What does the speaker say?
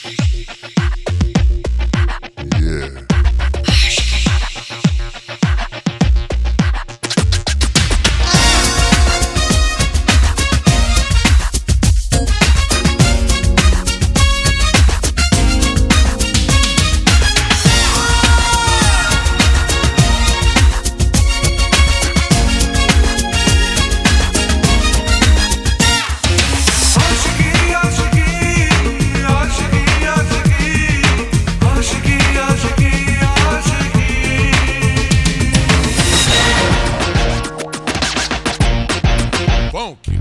Thank funky.